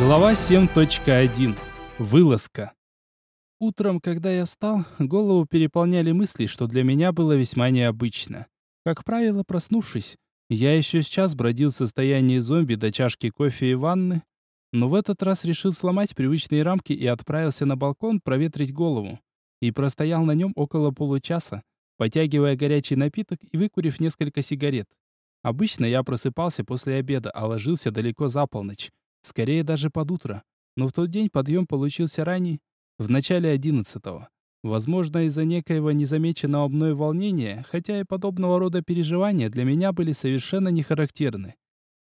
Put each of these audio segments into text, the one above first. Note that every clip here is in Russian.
Глава 7.1. Вылазка. Утром, когда я встал, голову переполняли мысли, что для меня было весьма необычно. Как правило, проснувшись, я еще сейчас бродил в состоянии зомби до чашки кофе и ванны, но в этот раз решил сломать привычные рамки и отправился на балкон проветрить голову. И простоял на нем около получаса, потягивая горячий напиток и выкурив несколько сигарет. Обычно я просыпался после обеда, а ложился далеко за полночь, скорее даже под утро. Но в тот день подъем получился ранний, в начале одиннадцатого. Возможно, из-за некоего незамеченного мной волнения, хотя и подобного рода переживания для меня были совершенно не характерны.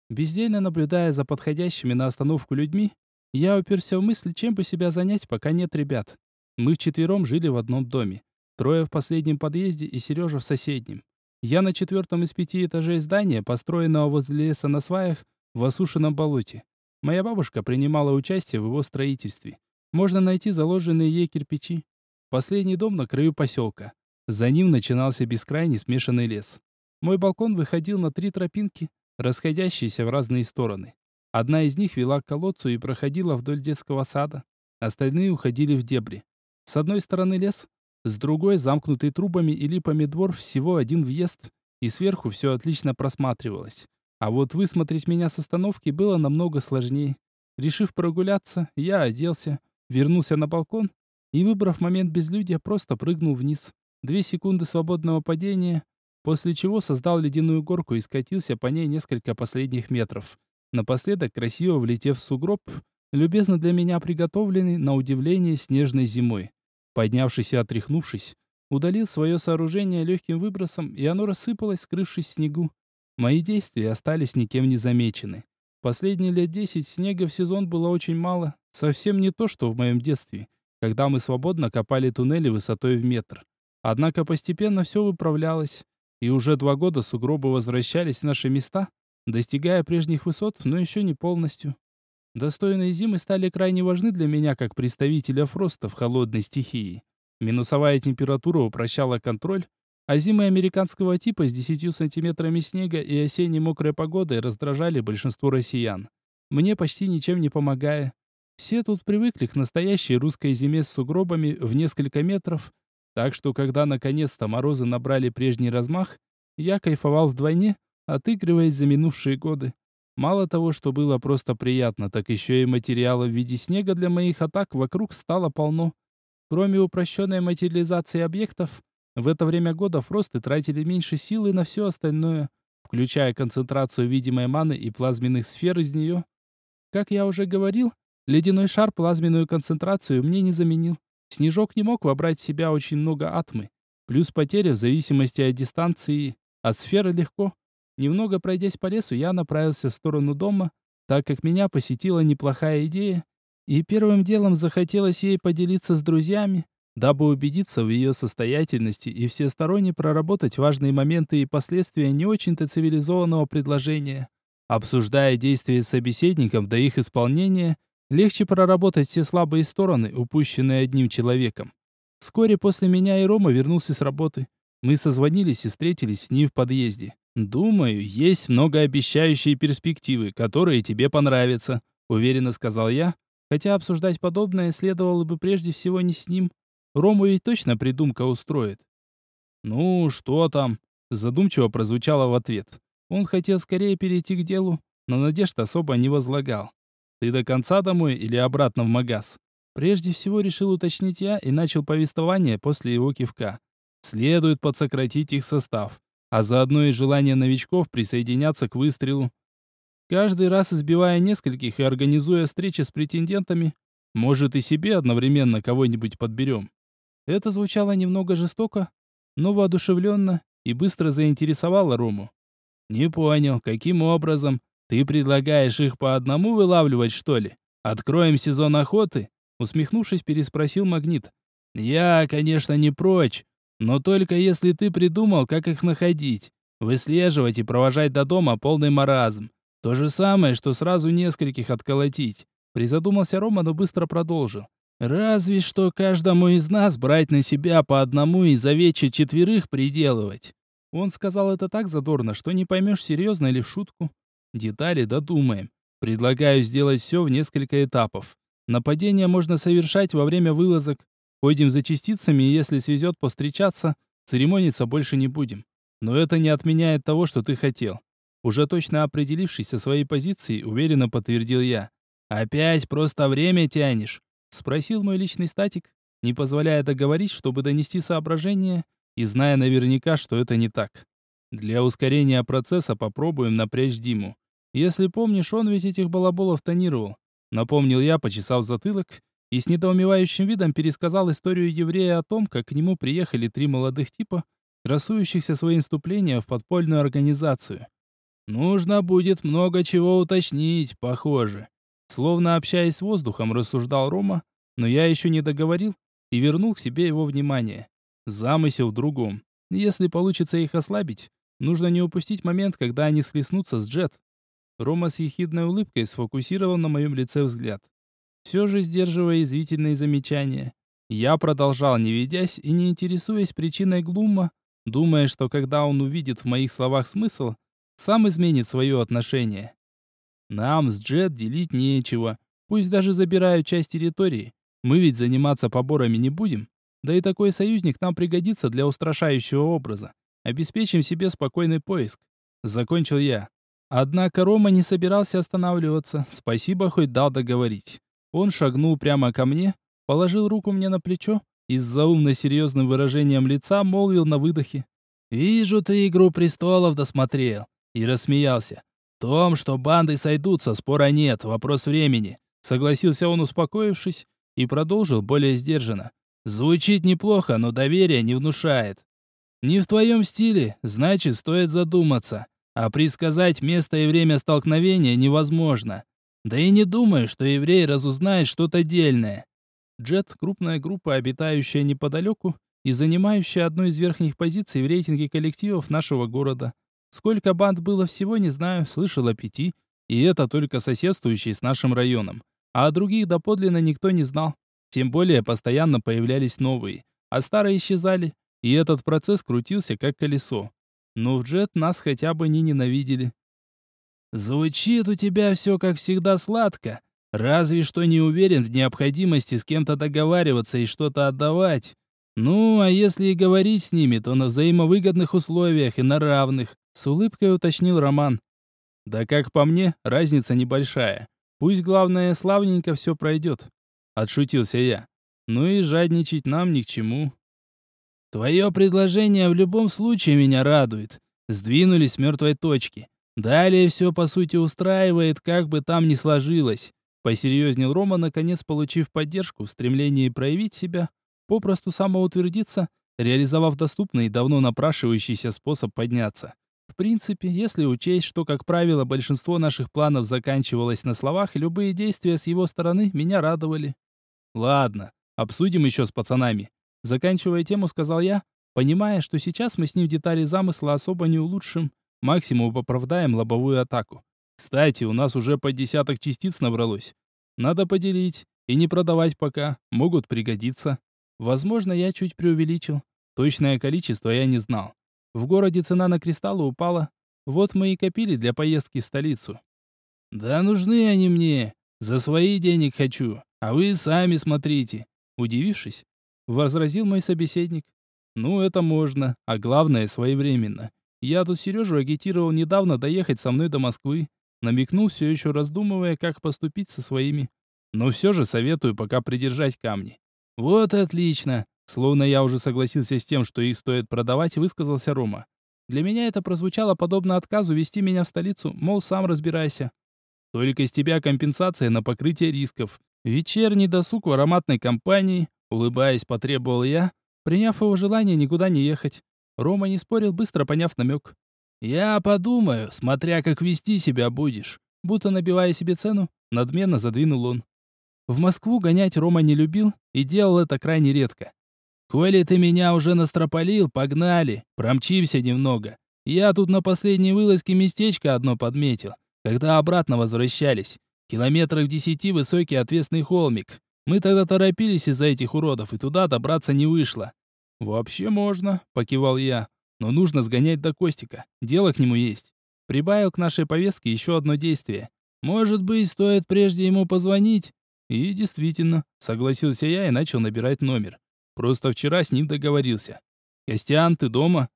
Бездельно наблюдая за подходящими на остановку людьми, я уперся в мысль, чем бы себя занять, пока нет ребят. Мы вчетвером жили в одном доме. Трое в последнем подъезде и Сережа в соседнем. Я на четвертом из пяти этажей здания, построенного возле леса на сваях, в осушенном болоте. Моя бабушка принимала участие в его строительстве. Можно найти заложенные ей кирпичи. Последний дом на краю поселка. За ним начинался бескрайний смешанный лес. Мой балкон выходил на три тропинки, расходящиеся в разные стороны. Одна из них вела к колодцу и проходила вдоль детского сада. Остальные уходили в дебри. С одной стороны лес, с другой замкнутый трубами и липами двор всего один въезд, и сверху все отлично просматривалось. А вот высмотреть меня с остановки было намного сложнее. Решив прогуляться, я оделся, вернулся на балкон и, выбрав момент безлюдья, просто прыгнул вниз. Две секунды свободного падения, после чего создал ледяную горку и скатился по ней несколько последних метров. Напоследок, красиво влетев в сугроб, любезно для меня приготовленный, на удивление, снежной зимой. Поднявшись и отряхнувшись, удалил свое сооружение легким выбросом, и оно рассыпалось, скрывшись в снегу. Мои действия остались никем не замечены. Последние лет десять снега в сезон было очень мало, совсем не то, что в моем детстве, когда мы свободно копали туннели высотой в метр. Однако постепенно все выправлялось, и уже два года сугробы возвращались в наши места, достигая прежних высот, но еще не полностью. Достойные зимы стали крайне важны для меня как представителя фроста в холодной стихии. Минусовая температура упрощала контроль, а зимы американского типа с 10 сантиметрами снега и осенней мокрой погодой раздражали большинство россиян. Мне почти ничем не помогая. Все тут привыкли к настоящей русской зиме с сугробами в несколько метров, так что когда наконец-то морозы набрали прежний размах, я кайфовал вдвойне, отыгрываясь за минувшие годы. Мало того, что было просто приятно, так еще и материала в виде снега для моих атак вокруг стало полно. Кроме упрощенной материализации объектов, в это время года фросты тратили меньше силы на все остальное, включая концентрацию видимой маны и плазменных сфер из нее. Как я уже говорил, ледяной шар плазменную концентрацию мне не заменил. Снежок не мог вобрать в себя очень много атмы, плюс потери в зависимости от дистанции, а сферы легко. Немного пройдясь по лесу, я направился в сторону дома, так как меня посетила неплохая идея, и первым делом захотелось ей поделиться с друзьями, дабы убедиться в ее состоятельности и всесторонне проработать важные моменты и последствия не очень-то цивилизованного предложения. Обсуждая действия с собеседником до их исполнения, легче проработать все слабые стороны, упущенные одним человеком. Вскоре после меня и Рома вернулся с работы. Мы созвонились и встретились с ним в подъезде. «Думаю, есть многообещающие перспективы, которые тебе понравятся», — уверенно сказал я, хотя обсуждать подобное следовало бы прежде всего не с ним, Рому ведь точно придумка устроит. «Ну, что там?» Задумчиво прозвучало в ответ. Он хотел скорее перейти к делу, но надежд особо не возлагал. «Ты до конца домой или обратно в магаз?» Прежде всего решил уточнить я и начал повествование после его кивка. Следует подсократить их состав, а заодно и желание новичков присоединяться к выстрелу. Каждый раз избивая нескольких и организуя встречи с претендентами, может и себе одновременно кого-нибудь подберем. Это звучало немного жестоко, но воодушевленно и быстро заинтересовало Рому. «Не понял, каким образом? Ты предлагаешь их по одному вылавливать, что ли? Откроем сезон охоты?» Усмехнувшись, переспросил Магнит. «Я, конечно, не прочь, но только если ты придумал, как их находить. Выслеживать и провожать до дома полный маразм. То же самое, что сразу нескольких отколотить». Призадумался Рома, но быстро продолжил. Разве что каждому из нас брать на себя по одному и за вечер четверых приделывать. Он сказал это так задорно, что не поймешь, серьезно или в шутку. Детали додумаем. Предлагаю сделать все в несколько этапов. Нападение можно совершать во время вылазок. Ходим за частицами, и если свезет повстречаться, церемониться больше не будем. Но это не отменяет того, что ты хотел. Уже точно определившись со своей позицией, уверенно подтвердил я. «Опять просто время тянешь?» — спросил мой личный статик, не позволяя договорить, чтобы донести соображение, и зная наверняка, что это не так. Для ускорения процесса попробуем напрячь Диму. Если помнишь, он ведь этих балаболов тонировал. Напомнил я, почесав затылок, и с недоумевающим видом пересказал историю еврея о том, как к нему приехали три молодых типа, красующихся своим вступлением в подпольную организацию. «Нужно будет много чего уточнить, похоже». Словно общаясь с воздухом, рассуждал Рома, но я еще не договорил и вернул к себе его внимание. Замысел в другом. Если получится их ослабить, нужно не упустить момент, когда они схлестнутся с Джет. Рома с ехидной улыбкой сфокусировал на моем лице взгляд. Все же сдерживая извительные замечания. Я продолжал, не ведясь и не интересуясь причиной глума, думая, что когда он увидит в моих словах смысл, сам изменит свое отношение. Нам с Джет делить нечего, пусть даже забирают часть территории. Мы ведь заниматься поборами не будем. Да и такой союзник нам пригодится для устрашающего образа. Обеспечим себе спокойный поиск. Закончил я. Однако Рома не собирался останавливаться. Спасибо, хоть дал договорить. Он шагнул прямо ко мне, положил руку мне на плечо и с заумно серьезным выражением лица молвил на выдохе. «Вижу, ты «Игру престолов» досмотрел». И рассмеялся. «В том, что банды сойдутся, спора нет, вопрос времени». Согласился он, успокоившись, и продолжил более сдержанно. «Звучит неплохо, но доверие не внушает. Не в твоем стиле, значит, стоит задуматься. А предсказать место и время столкновения невозможно. Да и не думаю, что еврей разузнает что-то дельное. Джет — крупная группа, обитающая неподалеку и занимающая одну из верхних позиций в рейтинге коллективов нашего города. Сколько банд было всего, не знаю, слышал о пяти, и это только соседствующие с нашим районом. А о других доподлинно никто не знал. Тем более постоянно появлялись новые, а старые исчезали, и этот процесс крутился как колесо. Но в Джет нас хотя бы не ненавидели. «Звучит у тебя все, как всегда, сладко. Разве что не уверен в необходимости с кем-то договариваться и что-то отдавать. Ну, а если и говорить с ними, то на взаимовыгодных условиях и на равных», — с улыбкой уточнил Роман. «Да как по мне, разница небольшая. Пусть, главное, славненько все пройдет», — отшутился я. «Ну и жадничать нам ни к чему». Твое предложение в любом случае меня радует. Сдвинулись с мертвой точки. Далее все по сути устраивает, как бы там ни сложилось. Посерьезнел Рома, наконец получив поддержку в стремлении проявить себя, попросту самоутвердиться, реализовав доступный и давно напрашивающийся способ подняться. В принципе, если учесть, что, как правило, большинство наших планов заканчивалось на словах, любые действия с его стороны меня радовали. Ладно, обсудим еще с пацанами. Заканчивая тему, сказал я, понимая, что сейчас мы с ним детали замысла особо не улучшим, максимум оправдаем лобовую атаку. Кстати, у нас уже по десяток частиц набралось. Надо поделить и не продавать пока, могут пригодиться. Возможно, я чуть преувеличил. Точное количество я не знал. В городе цена на кристаллы упала. Вот мы и копили для поездки в столицу. Да нужны они мне. За свои денег хочу. А вы сами смотрите. Удивившись, возразил мой собеседник. Ну, это можно, а главное, своевременно. Я тут Сережу агитировал недавно доехать со мной до Москвы. Намекнул, все еще раздумывая, как поступить со своими. Но все же советую пока придержать камни. Вот отлично. Словно я уже согласился с тем, что их стоит продавать, высказался Рома. Для меня это прозвучало подобно отказу вести меня в столицу, мол, сам разбирайся. Только с тебя компенсация на покрытие рисков. Вечерний досуг в ароматной компании, Улыбаясь, потребовал я, приняв его желание никуда не ехать. Рома не спорил, быстро поняв намек. «Я подумаю, смотря как вести себя будешь». Будто набивая себе цену, надменно задвинул он. В Москву гонять Рома не любил и делал это крайне редко. «Коли ты меня уже настропалил, погнали, промчимся немного. Я тут на последней вылазке местечко одно подметил, когда обратно возвращались. Километрах десяти высокий отвесный холмик. Мы тогда торопились из-за этих уродов, и туда добраться не вышло. Вообще можно, покивал я, но нужно сгонять до Костика. Дело к нему есть. Прибавил к нашей повестке еще одно действие. Может быть, стоит прежде ему позвонить? И действительно, согласился я и начал набирать номер. Просто вчера с ним договорился. «Костян, ты дома?»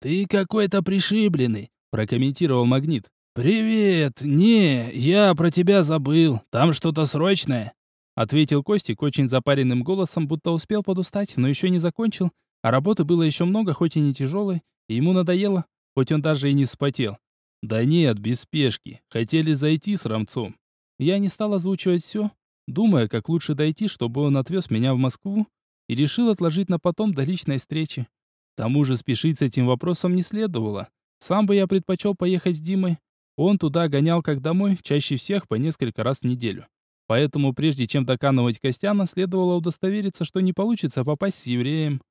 «Ты какой-то пришибленный», — прокомментировал Магнит. «Привет! Не, я про тебя забыл. Там что-то срочное?» Ответил Костик очень запаренным голосом, будто успел подустать, но еще не закончил. А работы было еще много, хоть и не тяжелой, и ему надоело, хоть он даже и не вспотел. «Да нет, без спешки. Хотели зайти с Рамцом». Я не стал озвучивать все, думая, как лучше дойти, чтобы он отвез меня в Москву, и решил отложить на потом до личной встречи. К тому же спешить с этим вопросом не следовало. Сам бы я предпочел поехать с Димой, он туда гонял как домой, чаще всех по несколько раз в неделю. Поэтому прежде чем доканывать Костяна, следовало удостовериться, что не получится попасть с евреем.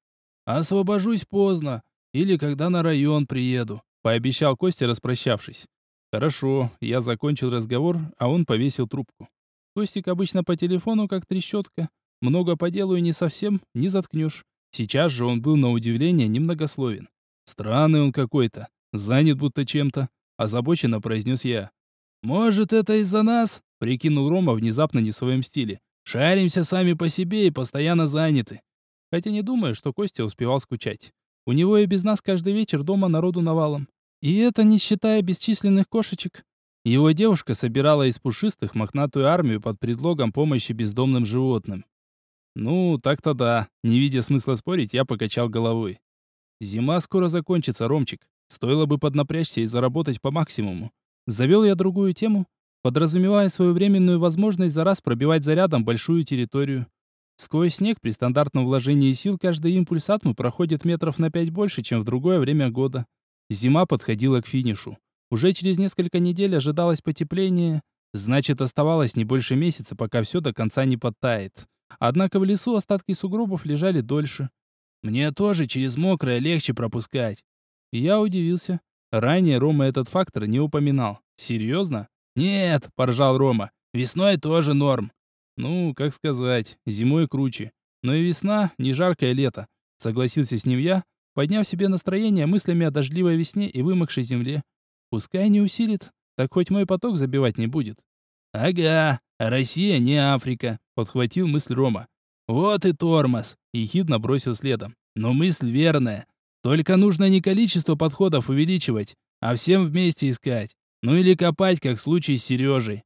«Освобожусь поздно, или когда на район приеду», — пообещал Костя, распрощавшись. «Хорошо», — я закончил разговор, а он повесил трубку. Костик обычно по телефону как трещотка. Много по делу и не совсем, не заткнешь. Сейчас же он был на удивление немногословен. Странный он какой-то, занят будто чем-то озабоченно произнес я. «Может, это из-за нас?» — прикинул Рома внезапно не в своем стиле. «Шаримся сами по себе и постоянно заняты». Хотя не думаю, что Костя успевал скучать. У него и без нас каждый вечер дома народу навалом. И это не считая бесчисленных кошечек. Его девушка собирала из пушистых мохнатую армию под предлогом помощи бездомным животным. Ну, так-то да. Не видя смысла спорить, я покачал головой. Зима скоро закончится, Ромчик. Стоило бы поднапрячься и заработать по максимуму. Завел я другую тему, подразумевая свою временную возможность за раз пробивать зарядом большую территорию. Сквозь снег при стандартном вложении сил каждый импульс атмы проходит метров на пять больше, чем в другое время года. Зима подходила к финишу. Уже через несколько недель ожидалось потепление, значит оставалось не больше месяца, пока все до конца не подтает. Однако в лесу остатки сугробов лежали дольше. Мне тоже через мокрое легче пропускать. Я удивился. Ранее Рома этот фактор не упоминал. Серьезно? Нет, поржал Рома. Весной тоже норм. Ну, как сказать, зимой круче. Но и весна не жаркое лето. Согласился с ним я, подняв себе настроение мыслями о дождливой весне и вымокшей земле. Пускай не усилит, так хоть мой поток забивать не будет. Ага, Россия не Африка, подхватил мысль Рома. Вот и тормоз, ехидно бросил следом. Но мысль верная. Только нужно не количество подходов увеличивать, а всем вместе искать. Ну или копать, как в случае с Сережей.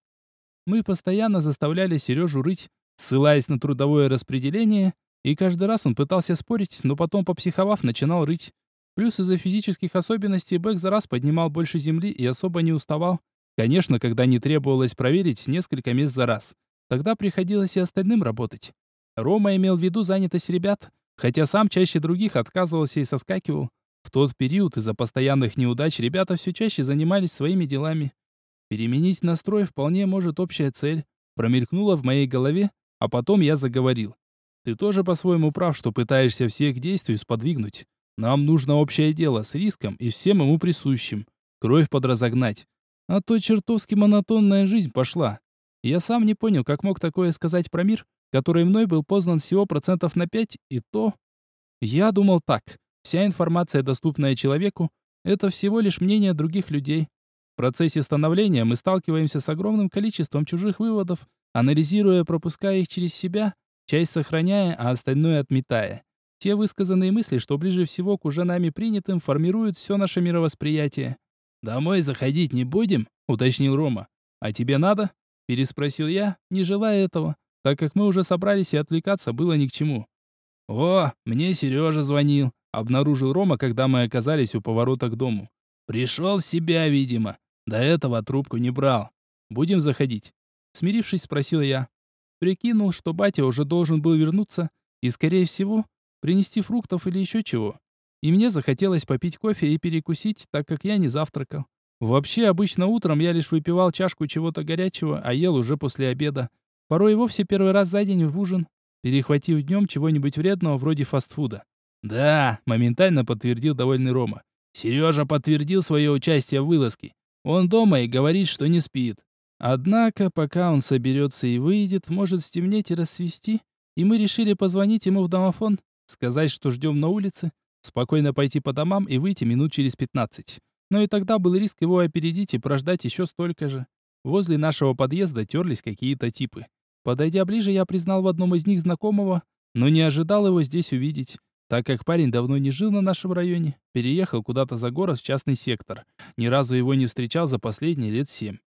Мы постоянно заставляли Сережу рыть, ссылаясь на трудовое распределение, и каждый раз он пытался спорить, но потом, попсиховав, начинал рыть. Плюс из-за физических особенностей Бэк за раз поднимал больше земли и особо не уставал. Конечно, когда не требовалось проверить несколько мест за раз. Тогда приходилось и остальным работать. Рома имел в виду занятость ребят, Хотя сам чаще других отказывался и соскакивал. В тот период из-за постоянных неудач ребята все чаще занимались своими делами. Переменить настрой вполне может общая цель. Промелькнула в моей голове, а потом я заговорил. Ты тоже по-своему прав, что пытаешься всех действий сподвигнуть. Нам нужно общее дело с риском и всем ему присущим. Кровь подразогнать. А то чертовски монотонная жизнь пошла. Я сам не понял, как мог такое сказать про мир, который мной был познан всего процентов на 5, и то... Я думал так. Вся информация, доступная человеку, это всего лишь мнение других людей. В процессе становления мы сталкиваемся с огромным количеством чужих выводов, анализируя, пропуская их через себя, часть сохраняя, а остальное отметая. Те высказанные мысли, что ближе всего к уже нами принятым, формируют все наше мировосприятие. «Домой заходить не будем?» — уточнил Рома. «А тебе надо?» — переспросил я, не желая этого так как мы уже собрались и отвлекаться было ни к чему. «О, мне Сережа звонил», — обнаружил Рома, когда мы оказались у поворота к дому. «Пришел в себя, видимо. До этого трубку не брал. Будем заходить?» Смирившись, спросил я. Прикинул, что батя уже должен был вернуться и, скорее всего, принести фруктов или еще чего. И мне захотелось попить кофе и перекусить, так как я не завтракал. Вообще, обычно утром я лишь выпивал чашку чего-то горячего, а ел уже после обеда. Порой вовсе первый раз за день в ужин, перехватив днем чего-нибудь вредного вроде фастфуда. «Да», — моментально подтвердил довольный Рома. «Сережа подтвердил свое участие в вылазке. Он дома и говорит, что не спит. Однако, пока он соберется и выйдет, может стемнеть и рассвести, и мы решили позвонить ему в домофон, сказать, что ждем на улице, спокойно пойти по домам и выйти минут через пятнадцать. Но и тогда был риск его опередить и прождать еще столько же. Возле нашего подъезда терлись какие-то типы. Подойдя ближе, я признал в одном из них знакомого, но не ожидал его здесь увидеть, так как парень давно не жил на нашем районе, переехал куда-то за город в частный сектор. Ни разу его не встречал за последние лет семь.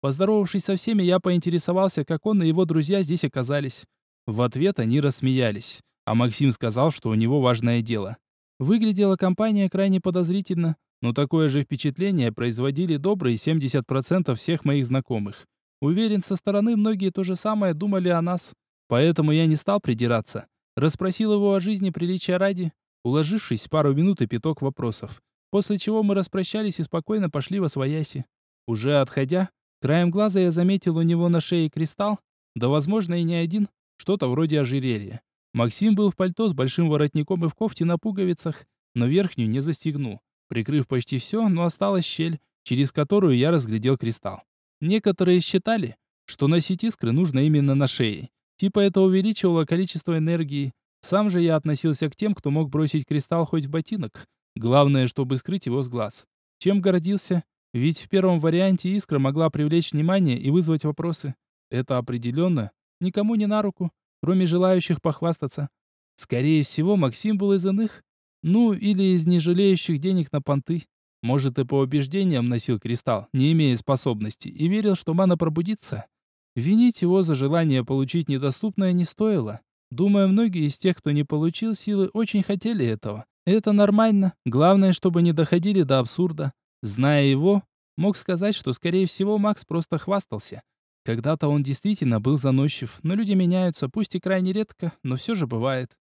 Поздоровавшись со всеми, я поинтересовался, как он и его друзья здесь оказались. В ответ они рассмеялись, а Максим сказал, что у него важное дело. Выглядела компания крайне подозрительно, но такое же впечатление производили добрые 70% всех моих знакомых. Уверен, со стороны многие то же самое думали о нас. Поэтому я не стал придираться. Расспросил его о жизни приличия ради, уложившись пару минут и пяток вопросов. После чего мы распрощались и спокойно пошли во свояси. Уже отходя, краем глаза я заметил у него на шее кристалл, да, возможно, и не один, что-то вроде ожерелья. Максим был в пальто с большим воротником и в кофте на пуговицах, но верхнюю не застегнул, прикрыв почти все, но осталась щель, через которую я разглядел кристалл. Некоторые считали, что носить искры нужно именно на шее. Типа это увеличивало количество энергии. Сам же я относился к тем, кто мог бросить кристалл хоть в ботинок. Главное, чтобы скрыть его с глаз. Чем гордился? Ведь в первом варианте искра могла привлечь внимание и вызвать вопросы. Это определенно никому не на руку, кроме желающих похвастаться. Скорее всего, Максим был из иных, ну или из нежалеющих денег на понты. Может, и по убеждениям носил кристалл, не имея способностей, и верил, что мана пробудится. Винить его за желание получить недоступное не стоило. Думаю, многие из тех, кто не получил силы, очень хотели этого. Это нормально. Главное, чтобы не доходили до абсурда. Зная его, мог сказать, что, скорее всего, Макс просто хвастался. Когда-то он действительно был заносчив, но люди меняются, пусть и крайне редко, но все же бывает.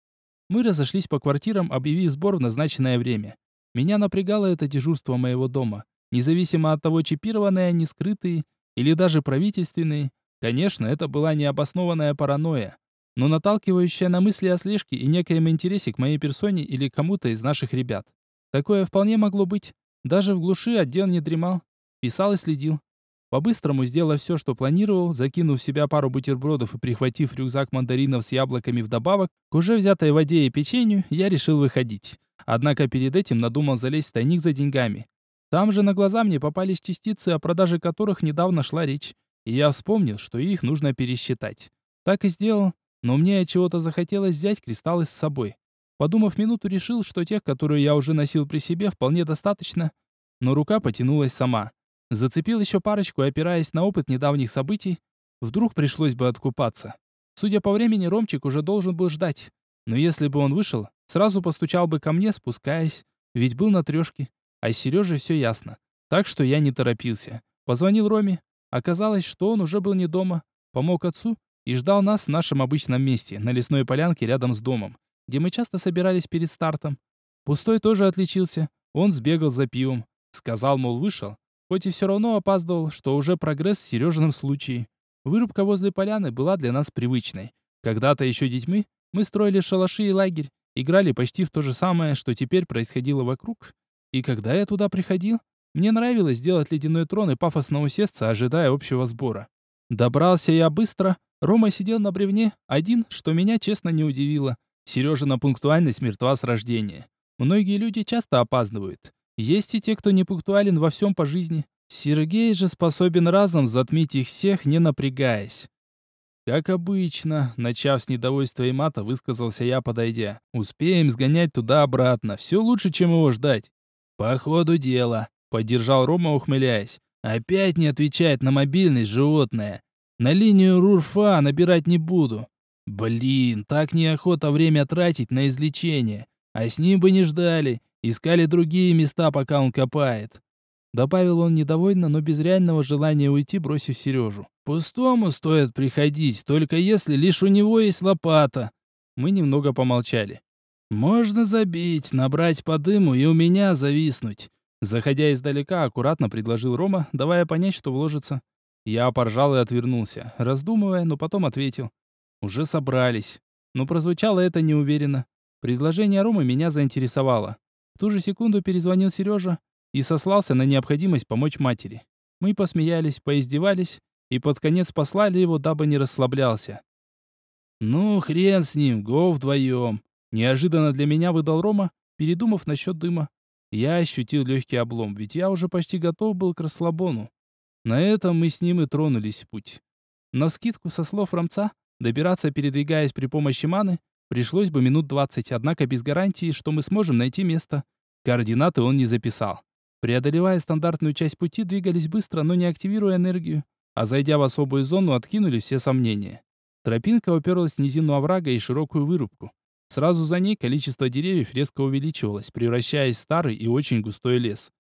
Мы разошлись по квартирам, объявив сбор в назначенное время. Меня напрягало это дежурство моего дома. Независимо от того, чипированные они, скрытые или даже правительственные. Конечно, это была необоснованная паранойя, но наталкивающая на мысли о слежке и некоем интересе к моей персоне или кому-то из наших ребят. Такое вполне могло быть. Даже в глуши отдел не дремал. Писал и следил. По-быстрому сделав все, что планировал, закинув в себя пару бутербродов и прихватив рюкзак мандаринов с яблоками вдобавок, к уже взятой воде и печенью, я решил выходить. Однако перед этим надумал залезть в тайник за деньгами. Там же на глаза мне попались частицы, о продаже которых недавно шла речь. И я вспомнил, что их нужно пересчитать. Так и сделал, но мне от чего-то захотелось взять кристаллы с собой. Подумав минуту, решил, что тех, которые я уже носил при себе, вполне достаточно. Но рука потянулась сама. Зацепил еще парочку, опираясь на опыт недавних событий. Вдруг пришлось бы откупаться. Судя по времени, Ромчик уже должен был ждать. Но если бы он вышел, сразу постучал бы ко мне, спускаясь. Ведь был на трешке. А с Сережей все ясно. Так что я не торопился. Позвонил Роме. Оказалось, что он уже был не дома. Помог отцу и ждал нас в нашем обычном месте, на лесной полянке рядом с домом, где мы часто собирались перед стартом. Пустой тоже отличился. Он сбегал за пивом. Сказал, мол, вышел, Хоть и все равно опаздывал, что уже прогресс в Сережином случае. Вырубка возле поляны была для нас привычной. Когда-то еще детьми мы строили шалаши и лагерь, играли почти в то же самое, что теперь происходило вокруг. И когда я туда приходил, мне нравилось делать ледяной трон и пафосно усесться, ожидая общего сбора. Добрался я быстро. Рома сидел на бревне, один, что меня честно не удивило. Сережина пунктуальность мертва с рождения. Многие люди часто опаздывают. Есть и те, кто не пунктуален во всем по жизни. Сергей же способен разом затмить их всех, не напрягаясь. Как обычно, начав с недовольства и мата, высказался я, подойдя. Успеем сгонять туда-обратно, все лучше, чем его ждать. По ходу дела, поддержал Рома, ухмыляясь. Опять не отвечает на мобильный животное. На линию Рурфа набирать не буду. Блин, так неохота время тратить на излечение. А с ним бы не ждали. Искали другие места, пока он копает. Добавил он недовольно, но без реального желания уйти, бросив Сережу. Пустому стоит приходить, только если лишь у него есть лопата. Мы немного помолчали. Можно забить, набрать по дыму и у меня зависнуть. Заходя издалека, аккуратно предложил Рома, давая понять, что вложится. Я поржал и отвернулся, раздумывая, но потом ответил. Уже собрались. Но прозвучало это неуверенно. Предложение Ромы меня заинтересовало ту же секунду перезвонил Сережа и сослался на необходимость помочь матери. Мы посмеялись, поиздевались и под конец послали его, дабы не расслаблялся. «Ну, хрен с ним, го вдвоем!» Неожиданно для меня выдал Рома, передумав насчет дыма. Я ощутил легкий облом, ведь я уже почти готов был к расслабону. На этом мы с ним и тронулись в путь. На скидку со слов Рамца, добираться, передвигаясь при помощи маны, пришлось бы минут 20, однако без гарантии, что мы сможем найти место. Координаты он не записал. Преодолевая стандартную часть пути, двигались быстро, но не активируя энергию, а зайдя в особую зону, откинули все сомнения. Тропинка уперлась в низину оврага и широкую вырубку. Сразу за ней количество деревьев резко увеличивалось, превращаясь в старый и очень густой лес.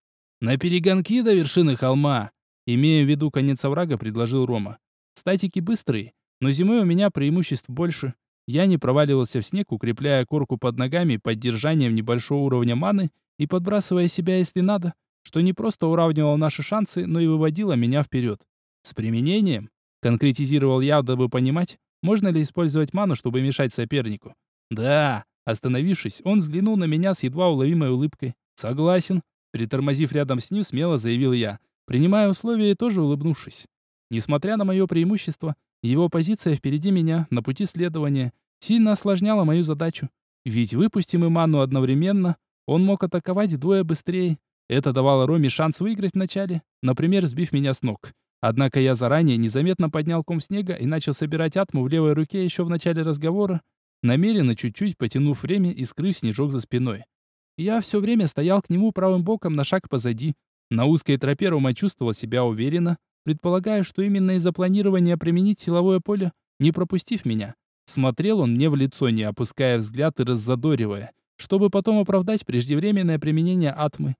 «На перегонки до вершины холма!» Имея в виду конец оврага, предложил Рома. «Статики быстрые, но зимой у меня преимуществ больше. Я не проваливался в снег, укрепляя корку под ногами поддержанием небольшого уровня маны и подбрасывая себя, если надо, что не просто уравнивало наши шансы, но и выводило меня вперед. С применением, конкретизировал я, дабы понимать, можно ли использовать ману, чтобы мешать сопернику. Да, остановившись, он взглянул на меня с едва уловимой улыбкой. Согласен, притормозив рядом с ним, смело заявил я, принимая условия и тоже улыбнувшись. Несмотря на мое преимущество, его позиция впереди меня, на пути следования, сильно осложняла мою задачу. Ведь выпустим и ману одновременно, он мог атаковать вдвое быстрее. Это давало Роме шанс выиграть вначале, например, сбив меня с ног. Однако я заранее незаметно поднял ком снега и начал собирать атму в левой руке еще в начале разговора, намеренно чуть-чуть потянув время и скрыв снежок за спиной. Я все время стоял к нему правым боком на шаг позади. На узкой тропе Рома чувствовал себя уверенно, предполагая, что именно из-за планирования применить силовое поле, не пропустив меня. Смотрел он мне в лицо, не опуская взгляд и раззадоривая, чтобы потом оправдать преждевременное применение атмы.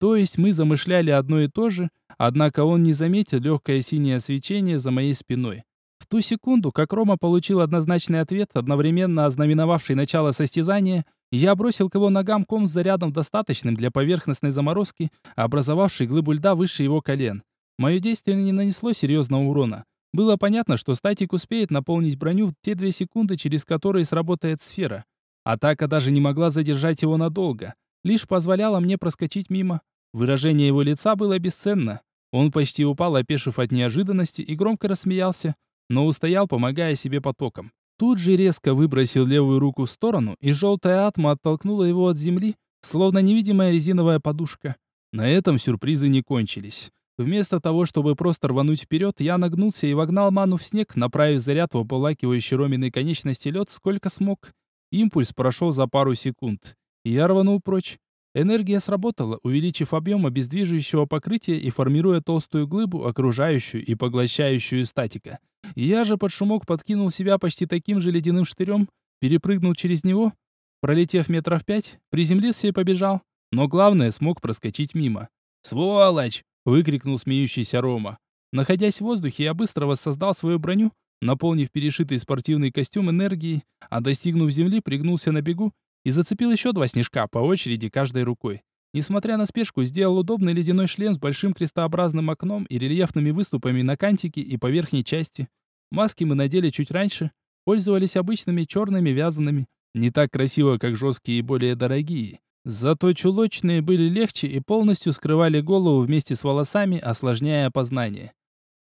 То есть мы замышляли одно и то же, однако он не заметил легкое синее свечение за моей спиной. В ту секунду, как Рома получил однозначный ответ, одновременно ознаменовавший начало состязания, я бросил к его ногам ком с зарядом достаточным для поверхностной заморозки, образовавший глыбу льда выше его колен. Мое действие не нанесло серьезного урона. Было понятно, что статик успеет наполнить броню в те две секунды, через которые сработает сфера. Атака даже не могла задержать его надолго, лишь позволяла мне проскочить мимо. Выражение его лица было бесценно. Он почти упал, опешив от неожиданности, и громко рассмеялся но устоял, помогая себе потоком. Тут же резко выбросил левую руку в сторону, и желтая атма оттолкнула его от земли, словно невидимая резиновая подушка. На этом сюрпризы не кончились. Вместо того, чтобы просто рвануть вперед, я нагнулся и вогнал ману в снег, направив заряд в ополакивающий Роминой конечности лед сколько смог. Импульс прошел за пару секунд. Я рванул прочь. Энергия сработала, увеличив объем обездвиживающего покрытия и формируя толстую глыбу, окружающую и поглощающую статика. Я же под шумок подкинул себя почти таким же ледяным штырем, перепрыгнул через него, пролетев метров пять, приземлился и побежал. Но главное, смог проскочить мимо. «Сволочь!» — выкрикнул смеющийся Рома. Находясь в воздухе, я быстро воссоздал свою броню, наполнив перешитый спортивный костюм энергией, а достигнув земли, пригнулся на бегу и зацепил еще два снежка по очереди каждой рукой. Несмотря на спешку, сделал удобный ледяной шлем с большим крестообразным окном и рельефными выступами на кантике и по верхней части. Маски мы надели чуть раньше, пользовались обычными черными вязаными, не так красиво, как жесткие и более дорогие. Зато чулочные были легче и полностью скрывали голову вместе с волосами, осложняя опознание.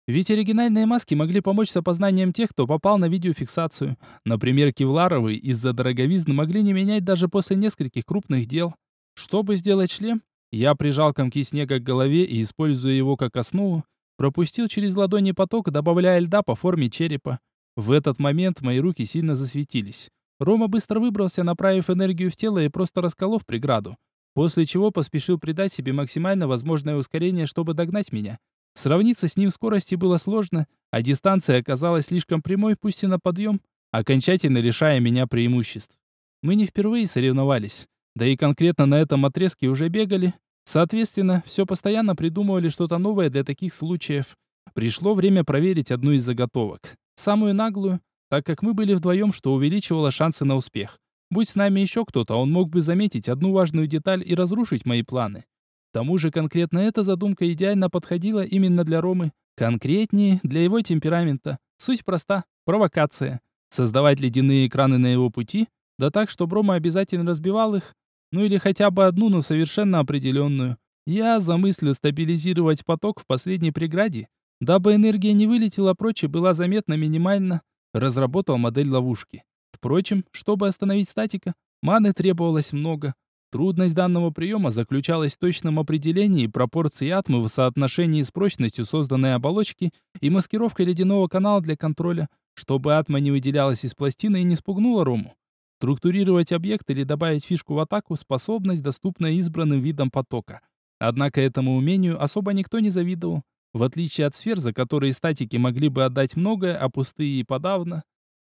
Ведь оригинальные маски могли помочь с опознанием тех, кто попал на видеофиксацию. Например, кевларовые из-за дороговизны могли не менять даже после нескольких крупных дел. Чтобы сделать шлем, я прижал комки снега к голове и, используя его как основу, пропустил через ладони поток, добавляя льда по форме черепа. В этот момент мои руки сильно засветились. Рома быстро выбрался, направив энергию в тело и просто расколов преграду, после чего поспешил придать себе максимально возможное ускорение, чтобы догнать меня. Сравниться с ним в скорости было сложно, а дистанция оказалась слишком прямой, пусть и на подъем, окончательно лишая меня преимуществ. Мы не впервые соревновались. Да и конкретно на этом отрезке уже бегали. Соответственно, все постоянно придумывали что-то новое для таких случаев. Пришло время проверить одну из заготовок. Самую наглую, так как мы были вдвоем, что увеличивало шансы на успех. Будь с нами еще кто-то, он мог бы заметить одну важную деталь и разрушить мои планы. К тому же конкретно эта задумка идеально подходила именно для Ромы. Конкретнее, для его темперамента. Суть проста. Провокация. Создавать ледяные экраны на его пути, да так, чтобы Рома обязательно разбивал их, ну или хотя бы одну, но совершенно определенную. Я замыслил стабилизировать поток в последней преграде, дабы энергия не вылетела прочь и была заметно минимальна. Разработал модель ловушки. Впрочем, чтобы остановить статика, маны требовалось много. Трудность данного приема заключалась в точном определении пропорций атомов в соотношении с прочностью созданной оболочки и маскировкой ледяного канала для контроля, чтобы атма не выделялась из пластины и не спугнула Рому. Структурировать объект или добавить фишку в атаку – способность, доступная избранным видам потока. Однако этому умению особо никто не завидовал. В отличие от сфер, за которые статики могли бы отдать многое, а пустые и подавно.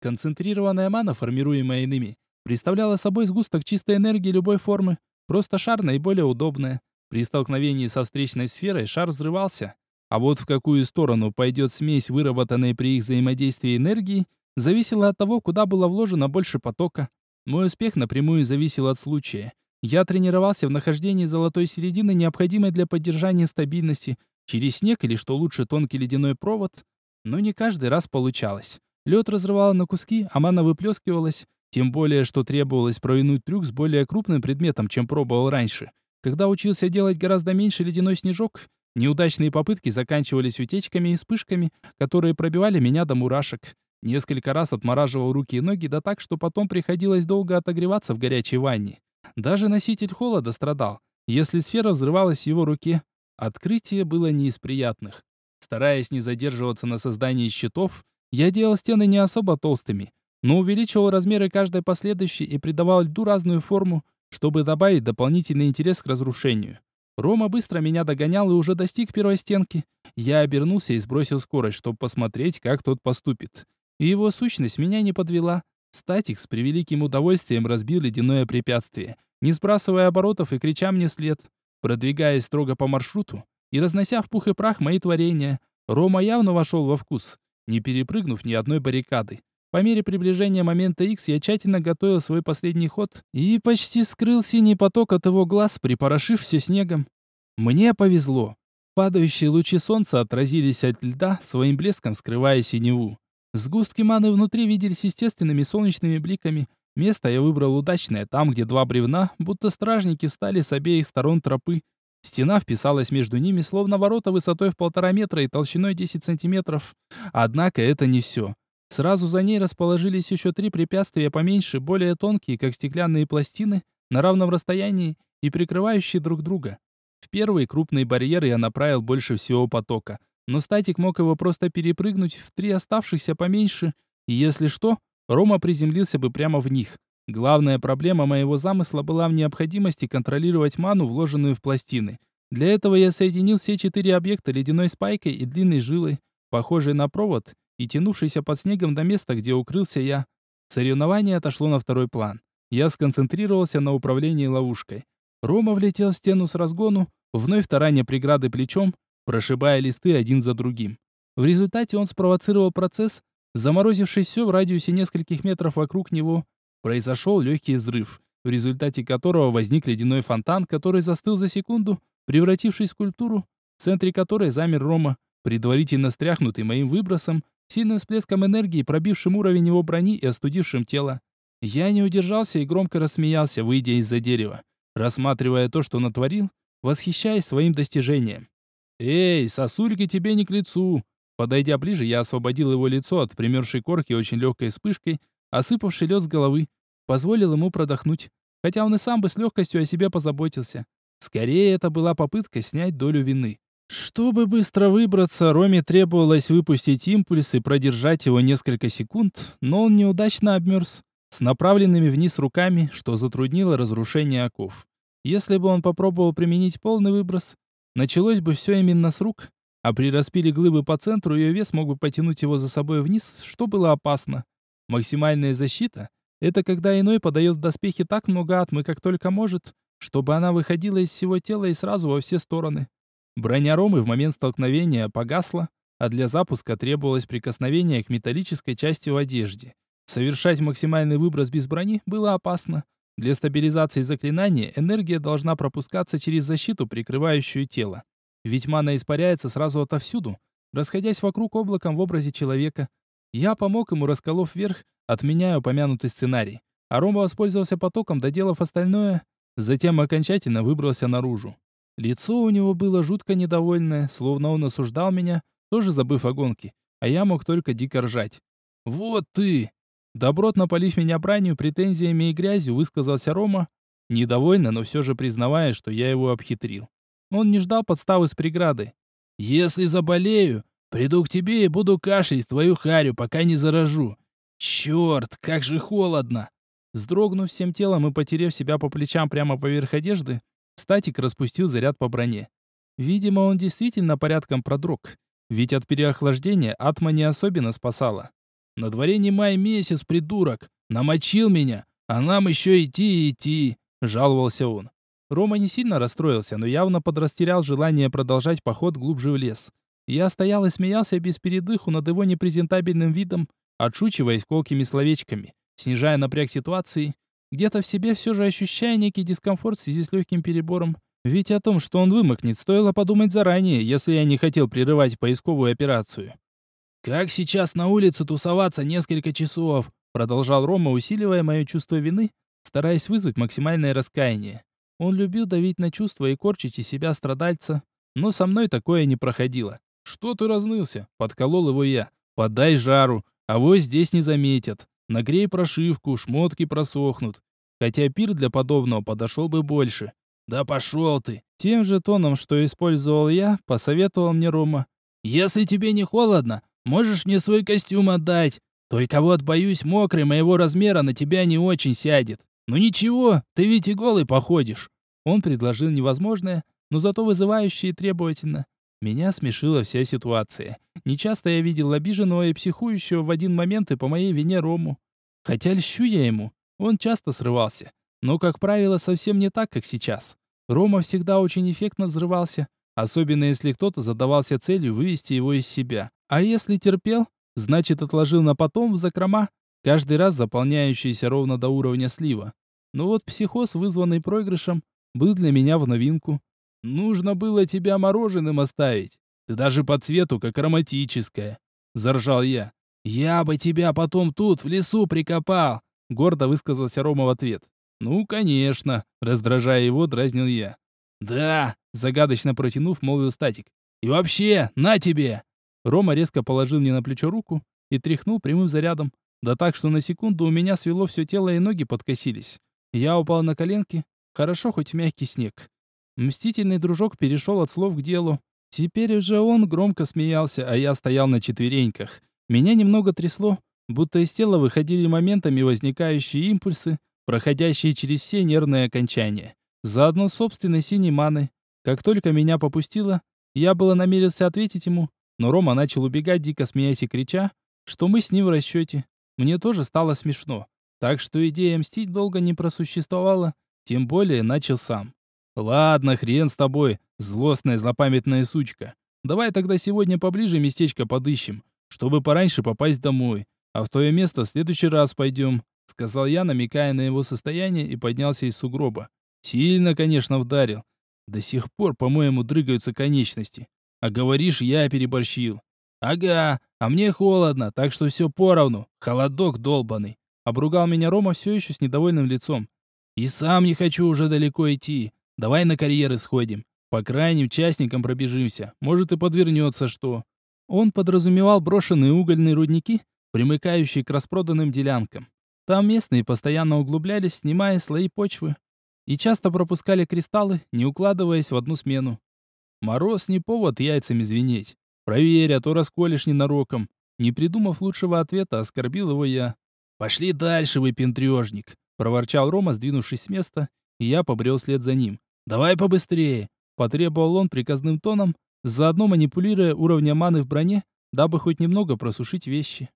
Концентрированная мана, формируемая иными, представляла собой сгусток чистой энергии любой формы, просто шар наиболее удобная. При столкновении со встречной сферой шар взрывался, а вот в какую сторону пойдет смесь, выработанной при их взаимодействии энергии, зависело от того, куда было вложено больше потока. Мой успех напрямую зависел от случая. Я тренировался в нахождении золотой середины, необходимой для поддержания стабильности, через снег или, что лучше, тонкий ледяной провод. Но не каждый раз получалось. Лед разрывало на куски, а мана выплескивалась, тем более, что требовалось провинуть трюк с более крупным предметом, чем пробовал раньше. Когда учился делать гораздо меньше ледяной снежок, неудачные попытки заканчивались утечками и вспышками, которые пробивали меня до мурашек. Несколько раз отмораживал руки и ноги, да так, что потом приходилось долго отогреваться в горячей ванне. Даже носитель холода страдал, если сфера взрывалась в его руке. Открытие было не из приятных. Стараясь не задерживаться на создании щитов, я делал стены не особо толстыми, но увеличивал размеры каждой последующей и придавал льду разную форму, чтобы добавить дополнительный интерес к разрушению. Рома быстро меня догонял и уже достиг первой стенки. Я обернулся и сбросил скорость, чтобы посмотреть, как тот поступит. И его сущность меня не подвела. Статик с превеликим удовольствием разбил ледяное препятствие, не сбрасывая оборотов и крича мне след. Продвигаясь строго по маршруту и разнося в пух и прах мои творения, Рома явно вошел во вкус, не перепрыгнув ни одной баррикады. По мере приближения момента X я тщательно готовил свой последний ход и почти скрыл синий поток от его глаз, припорошив все снегом. Мне повезло. Падающие лучи солнца отразились от льда, своим блеском скрывая синеву. Сгустки маны внутри виделись естественными солнечными бликами. Место я выбрал удачное, там, где два бревна, будто стражники стали с обеих сторон тропы. Стена вписалась между ними, словно ворота высотой в полтора метра и толщиной 10 сантиметров. Однако это не все. Сразу за ней расположились еще три препятствия поменьше, более тонкие, как стеклянные пластины, на равном расстоянии и прикрывающие друг друга. В первый крупный барьер я направил больше всего потока — но статик мог его просто перепрыгнуть в три оставшихся поменьше, и если что, Рома приземлился бы прямо в них. Главная проблема моего замысла была в необходимости контролировать ману, вложенную в пластины. Для этого я соединил все четыре объекта ледяной спайкой и длинной жилой, похожей на провод и тянувшейся под снегом до места, где укрылся я. Соревнование отошло на второй план. Я сконцентрировался на управлении ловушкой. Рома влетел в стену с разгону, вновь тараня преграды плечом, прошибая листы один за другим. В результате он спровоцировал процесс, заморозивший все в радиусе нескольких метров вокруг него. Произошел легкий взрыв, в результате которого возник ледяной фонтан, который застыл за секунду, превратившись в скульптуру, в центре которой замер Рома, предварительно стряхнутый моим выбросом, сильным всплеском энергии, пробившим уровень его брони и остудившим тело. Я не удержался и громко рассмеялся, выйдя из-за дерева, рассматривая то, что натворил, восхищаясь своим достижением. «Эй, сосульки тебе не к лицу!» Подойдя ближе, я освободил его лицо от примерзшей корки очень легкой вспышкой, осыпавший лед с головы. Позволил ему продохнуть, хотя он и сам бы с легкостью о себе позаботился. Скорее, это была попытка снять долю вины. Чтобы быстро выбраться, Роме требовалось выпустить импульс и продержать его несколько секунд, но он неудачно обмерз, с направленными вниз руками, что затруднило разрушение оков. Если бы он попробовал применить полный выброс, Началось бы все именно с рук, а при распиле глыбы по центру ее вес мог бы потянуть его за собой вниз, что было опасно. Максимальная защита — это когда иной подает в доспехи так много атмы, как только может, чтобы она выходила из всего тела и сразу во все стороны. Броня Ромы в момент столкновения погасла, а для запуска требовалось прикосновение к металлической части в одежде. Совершать максимальный выброс без брони было опасно, для стабилизации заклинания энергия должна пропускаться через защиту, прикрывающую тело. Ведь мана испаряется сразу отовсюду, расходясь вокруг облаком в образе человека. Я помог ему, расколов вверх, отменяя упомянутый сценарий. А Рома воспользовался потоком, доделав остальное, затем окончательно выбрался наружу. Лицо у него было жутко недовольное, словно он осуждал меня, тоже забыв о гонке, а я мог только дико ржать. «Вот ты!» Добротно полив меня бранью, претензиями и грязью, высказался Рома, недовольно, но все же признавая, что я его обхитрил. Он не ждал подставы с преградой. «Если заболею, приду к тебе и буду кашлять твою харю, пока не заражу. Черт, как же холодно!» Сдрогнув всем телом и потеряв себя по плечам прямо поверх одежды, статик распустил заряд по броне. Видимо, он действительно порядком продрог, ведь от переохлаждения атма не особенно спасала. «На дворе не май месяц, придурок! Намочил меня, а нам еще идти и идти!» — жаловался он. Рома не сильно расстроился, но явно подрастерял желание продолжать поход глубже в лес. Я стоял и смеялся без передыху над его непрезентабельным видом, отшучиваясь колкими словечками, снижая напряг ситуации, где-то в себе все же ощущая некий дискомфорт в связи с легким перебором. Ведь о том, что он вымокнет, стоило подумать заранее, если я не хотел прерывать поисковую операцию. «Как сейчас на улице тусоваться несколько часов?» продолжал Рома, усиливая мое чувство вины, стараясь вызвать максимальное раскаяние. Он любил давить на чувства и корчить из себя страдальца, но со мной такое не проходило. «Что ты разнылся?» — подколол его я. «Подай жару, а вот здесь не заметят. Нагрей прошивку, шмотки просохнут. Хотя пир для подобного подошел бы больше». «Да пошел ты!» Тем же тоном, что использовал я, посоветовал мне Рома. «Если тебе не холодно, можешь мне свой костюм отдать. Только вот, боюсь, мокрый моего размера на тебя не очень сядет. Ну ничего, ты ведь и голый походишь». Он предложил невозможное, но зато вызывающее и требовательно. Меня смешила вся ситуация. Нечасто я видел обиженного и психующего в один момент и по моей вине Рому. Хотя льщу я ему. Он часто срывался. Но, как правило, совсем не так, как сейчас. Рома всегда очень эффектно взрывался, особенно если кто-то задавался целью вывести его из себя. А если терпел, значит отложил на потом в закрома, каждый раз заполняющийся ровно до уровня слива. Но вот психоз, вызванный проигрышем, был для меня в новинку. Нужно было тебя мороженым оставить. Ты даже по цвету как ароматическая. Заржал я. Я бы тебя потом тут, в лесу, прикопал. Гордо высказался Рома в ответ. Ну, конечно. Раздражая его, дразнил я. Да, загадочно протянув, молвил статик. И вообще, на тебе. Рома резко положил мне на плечо руку и тряхнул прямым зарядом. Да так, что на секунду у меня свело все тело и ноги подкосились. Я упал на коленки. Хорошо, хоть мягкий снег. Мстительный дружок перешел от слов к делу. Теперь уже он громко смеялся, а я стоял на четвереньках. Меня немного трясло, будто из тела выходили моментами возникающие импульсы, проходящие через все нервные окончания. Заодно собственной синей маны. Как только меня попустило, я было намерился ответить ему, но Рома начал убегать, дико смеясь и крича, что мы с ним в расчете. Мне тоже стало смешно. Так что идея мстить долго не просуществовала, тем более начал сам. Ладно, хрен с тобой, злостная злопамятная сучка. Давай тогда сегодня поближе местечко подыщем, чтобы пораньше попасть домой. А в твое место в следующий раз пойдем», — сказал я, намекая на его состояние, и поднялся из сугроба. Сильно, конечно, вдарил. До сих пор, по-моему, дрыгаются конечности. А говоришь, я переборщил. Ага, а мне холодно, так что все поровну. Холодок долбаный. Обругал меня Рома все еще с недовольным лицом. И сам не хочу уже далеко идти. Давай на карьеры сходим. По крайним частникам пробежимся. Может и подвернется что. Он подразумевал брошенные угольные рудники, примыкающие к распроданным делянкам. Там местные постоянно углублялись, снимая слои почвы. И часто пропускали кристаллы, не укладываясь в одну смену. Мороз не повод яйцами звенеть. Проверь, а то расколешь ненароком. Не придумав лучшего ответа, оскорбил его я. «Пошли дальше, вы пентрежник!» — проворчал Рома, сдвинувшись с места, и я побрел вслед за ним. «Давай побыстрее!» — потребовал он приказным тоном, заодно манипулируя уровня маны в броне, дабы хоть немного просушить вещи.